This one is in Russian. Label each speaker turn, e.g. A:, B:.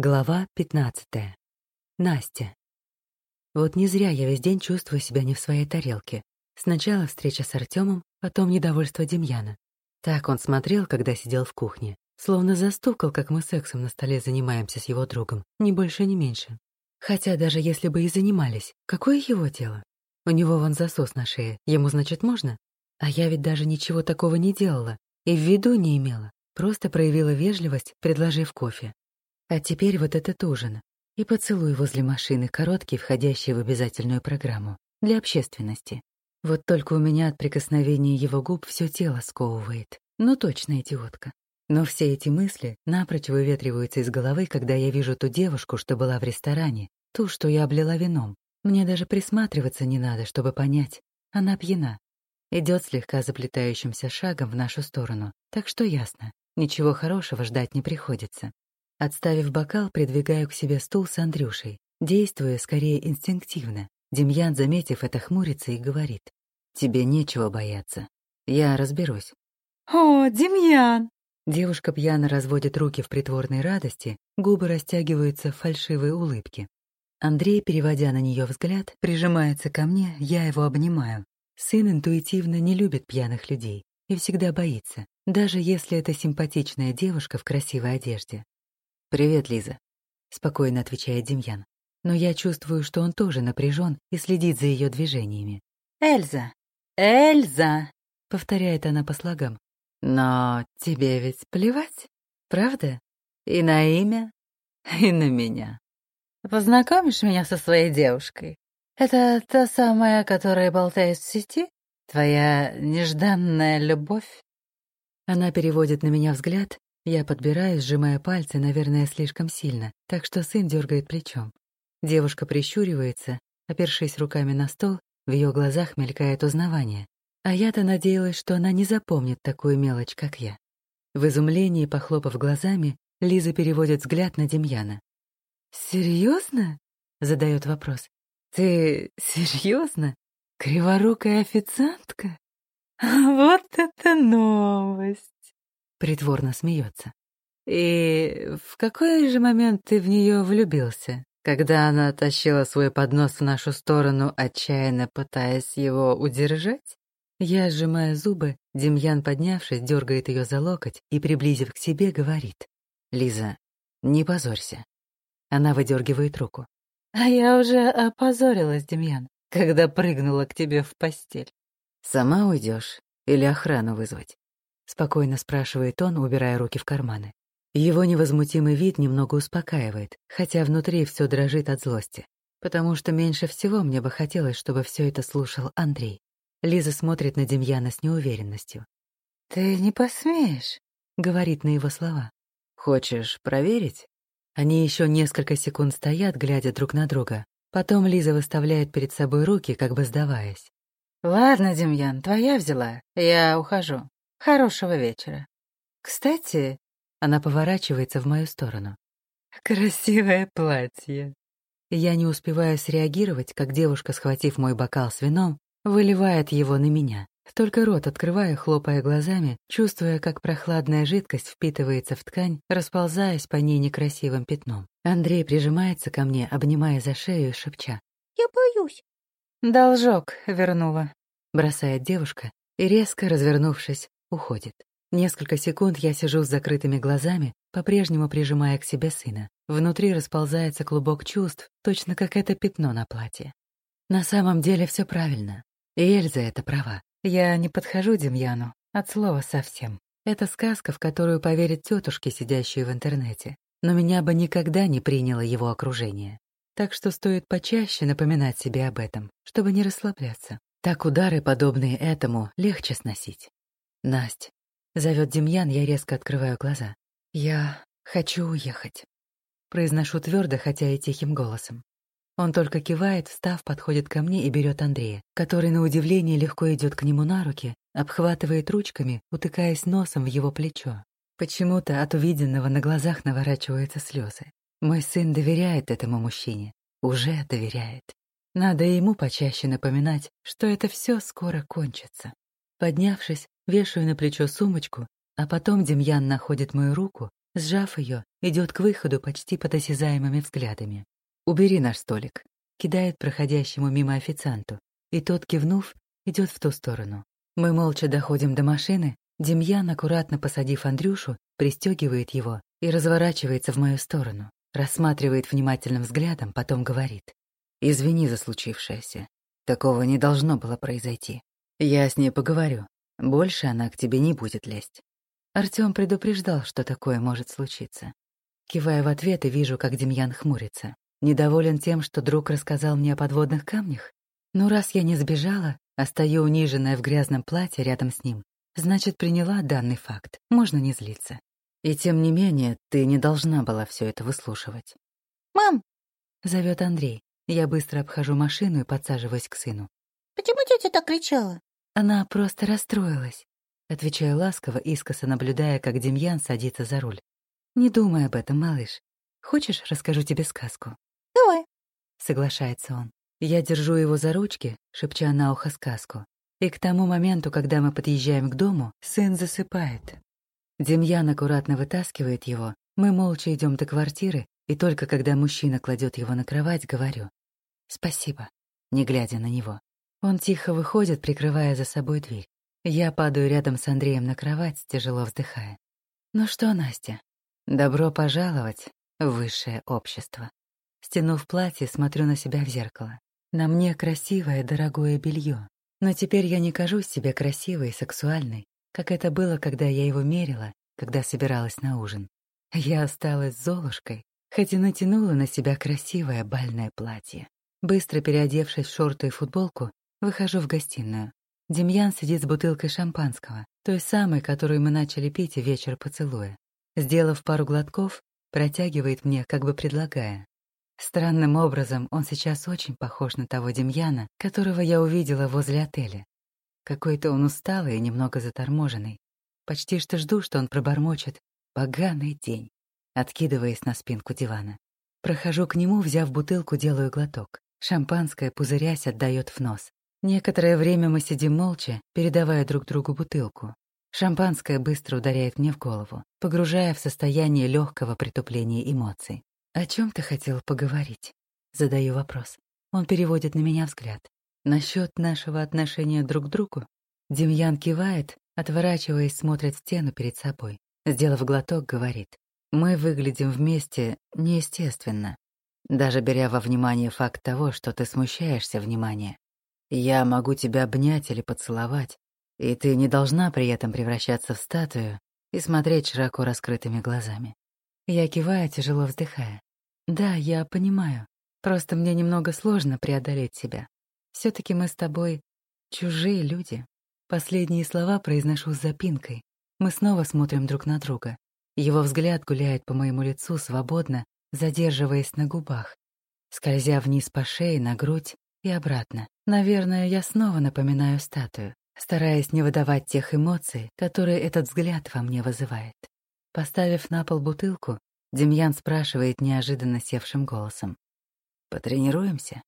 A: Глава 15. Настя. Вот не зря я весь день чувствую себя не в своей тарелке. Сначала встреча с Артемом, потом недовольство Демьяна. Так он смотрел, когда сидел в кухне. Словно застукал, как мы сексом на столе занимаемся с его другом. Ни больше, ни меньше. Хотя даже если бы и занимались, какое его дело? У него вон засос на шее, ему, значит, можно? А я ведь даже ничего такого не делала и в виду не имела. Просто проявила вежливость, предложив кофе. А теперь вот этот ужин. И поцелуй возле машины, короткий, входящий в обязательную программу. Для общественности. Вот только у меня от прикосновения его губ все тело сковывает. Ну точно идиотка. Но все эти мысли напрочь выветриваются из головы, когда я вижу ту девушку, что была в ресторане, ту, что я облила вином. Мне даже присматриваться не надо, чтобы понять. Она пьяна. Идет слегка заплетающимся шагом в нашу сторону. Так что ясно, ничего хорошего ждать не приходится. Отставив бокал, придвигаю к себе стул с Андрюшей, действуя скорее инстинктивно. Демьян, заметив это, хмурится и говорит. «Тебе нечего бояться. Я разберусь».
B: «О, Демьян!»
A: Девушка пьяно разводит руки в притворной радости, губы растягиваются в фальшивой улыбке. Андрей, переводя на нее взгляд, прижимается ко мне, я его обнимаю. Сын интуитивно не любит пьяных людей и всегда боится, даже если это симпатичная девушка в красивой одежде. «Привет, Лиза», — спокойно отвечает Демьян. Но я чувствую, что он тоже напряжен и следит за ее движениями.
B: «Эльза! Эльза!»
A: — повторяет она по слогам. «Но тебе ведь плевать, правда? И на имя, и на меня».
B: «Познакомишь меня со своей девушкой? Это та самая, которая болтает в сети? Твоя нежданная любовь?»
A: Она переводит на меня взгляд, я подбираю, сжимая пальцы, наверное, слишком сильно, так что сын дергает плечом. Девушка прищуривается, опершись руками на стол, в ее глазах мелькает узнавание. А я-то надеялась, что она не запомнит такую мелочь, как я. В изумлении, похлопав глазами, Лиза переводит взгляд на Демьяна. «Серьезно?» — задает вопрос. «Ты серьезно? Криворукая официантка? Вот это новость!» Притворно смеется. «И в какой же момент ты в нее влюбился? Когда она тащила свой поднос в нашу сторону, отчаянно пытаясь его удержать?» Я, сжимая зубы, Демьян, поднявшись, дергает ее за локоть и, приблизив к себе, говорит. «Лиза, не позорься». Она выдергивает руку. «А я уже опозорилась, Демьян, когда прыгнула к тебе в постель». «Сама уйдешь или охрану вызвать?» Спокойно спрашивает он, убирая руки в карманы. Его невозмутимый вид немного успокаивает, хотя внутри все дрожит от злости. Потому что меньше всего мне бы хотелось, чтобы все это слушал Андрей. Лиза смотрит на Демьяна с неуверенностью. «Ты не посмеешь», — говорит на его слова. «Хочешь проверить?» Они еще несколько секунд стоят, глядя друг на друга. Потом Лиза выставляет перед собой руки, как бы сдаваясь. «Ладно, Демьян, твоя взяла. Я ухожу. Хорошего вечера. Кстати, она поворачивается в мою сторону. Красивое платье. Я не успеваю среагировать, как девушка, схватив мой бокал с вином, выливает его на меня. Только рот открываю, хлопая глазами, чувствуя, как прохладная жидкость впитывается в ткань, расползаясь по ней некрасивым пятном. Андрей прижимается ко мне, обнимая за шею, шепча.
B: «Я боюсь».
A: «Должок вернула», — бросает девушка и, резко развернувшись, уходит. Несколько секунд я сижу с закрытыми глазами, по-прежнему прижимая к себе сына. Внутри расползается клубок чувств, точно как это пятно на платье. На самом деле все правильно. И Эльза это права. Я не подхожу Демьяну, от слова совсем. Это сказка, в которую поверят тетушки, сидящие в интернете. Но меня бы никогда не приняло его окружение. Так что стоит почаще напоминать себе об этом, чтобы не расслабляться. Так удары, подобные этому, легче сносить. Насть. Зовет Демьян, я резко открываю глаза. Я хочу уехать. Произношу твердо, хотя и тихим голосом. Он только кивает, встав, подходит ко мне и берет Андрея, который, на удивление, легко идет к нему на руки, обхватывает ручками, утыкаясь носом в его плечо. Почему-то от увиденного на глазах наворачиваются слезы. Мой сын доверяет этому мужчине. Уже доверяет. Надо ему почаще напоминать, что это все скоро кончится. Поднявшись, Вешаю на плечо сумочку, а потом Демьян находит мою руку, Сжав ее, идет к выходу почти под осязаемыми взглядами. «Убери наш столик», — кидает проходящему мимо официанту, и тот, кивнув, идет в ту сторону. Мы молча доходим до машины, Демьян, аккуратно посадив Андрюшу, пристегивает его и разворачивается в мою сторону, рассматривает внимательным взглядом, потом говорит. «Извини за случившееся. Такого не должно было произойти. Я с ней поговорю. Больше она к тебе не будет лезть. Артём предупреждал, что такое может случиться. Кивая в ответ и вижу, как Демьян хмурится. Недоволен тем, что друг рассказал мне о подводных камнях? Ну, раз я не сбежала, а стою униженная в грязном платье рядом с ним, значит, приняла данный факт. Можно не злиться. И тем не менее, ты не должна была все это выслушивать.
C: «Мам!»
A: — зовет Андрей. Я быстро обхожу машину и подсаживаюсь к сыну.
C: «Почему тетя так кричала?»
A: Она просто расстроилась. Отвечаю ласково, искоса наблюдая, как Демьян садится за руль. «Не думай об этом, малыш. Хочешь, расскажу тебе сказку?»
C: «Давай», —
A: соглашается он. Я держу его за ручки, шепча на ухо сказку. И к тому моменту, когда мы подъезжаем к дому, сын засыпает. Демьян аккуратно вытаскивает его, мы молча идем до квартиры, и только когда мужчина кладет его на кровать, говорю «Спасибо», не глядя на него. Он тихо выходит, прикрывая за собой дверь. Я падаю рядом с Андреем на кровать, тяжело вздыхая. «Ну что, Настя, добро пожаловать в высшее общество». Стянув платье, смотрю на себя в зеркало. На мне красивое, дорогое белье. Но теперь я не кажусь себе красивой и сексуальной, как это было, когда я его мерила, когда собиралась на ужин. Я осталась Золушкой, хоть и натянула на себя красивое бальное платье. Быстро переодевшись в шорты и футболку, выхожу в гостиную. Демьян сидит с бутылкой шампанского, той самой, которую мы начали пить вечер поцелуя. Сделав пару глотков, протягивает мне, как бы предлагая. Странным образом он сейчас очень похож на того Демьяна, которого я увидела возле отеля. Какой-то он усталый и немного заторможенный. Почти что жду, что он пробормочет «поганый день», откидываясь на спинку дивана. Прохожу к нему, взяв бутылку, делаю глоток. Шампанское, пузырясь, отдает в нос. Некоторое время мы сидим молча, передавая друг другу бутылку. Шампанское быстро ударяет мне в голову, погружая в состояние легкого притупления эмоций. «О чем ты хотел поговорить?» Задаю вопрос. Он переводит на меня взгляд. Насчет нашего отношения друг к другу? Демьян кивает, отворачиваясь, смотрит в стену перед собой. Сделав глоток, говорит. Мы выглядим вместе неестественно. Даже беря во внимание факт того, что ты смущаешься внимания. Я могу тебя обнять или поцеловать, и ты не должна при этом превращаться в статую и смотреть широко раскрытыми глазами. Я киваю, тяжело вздыхая. Да, я понимаю. Просто мне немного сложно преодолеть себя. все таки мы с тобой чужие люди. Последние слова произношу с запинкой. Мы снова смотрим друг на друга. Его взгляд гуляет по моему лицу свободно, задерживаясь на губах, скользя вниз по шее, на грудь и обратно. Наверное, я снова напоминаю статую, стараясь не выдавать тех эмоций, которые этот взгляд во мне вызывает. Поставив на пол бутылку, Демьян спрашивает неожиданно севшим голосом. «Потренируемся?»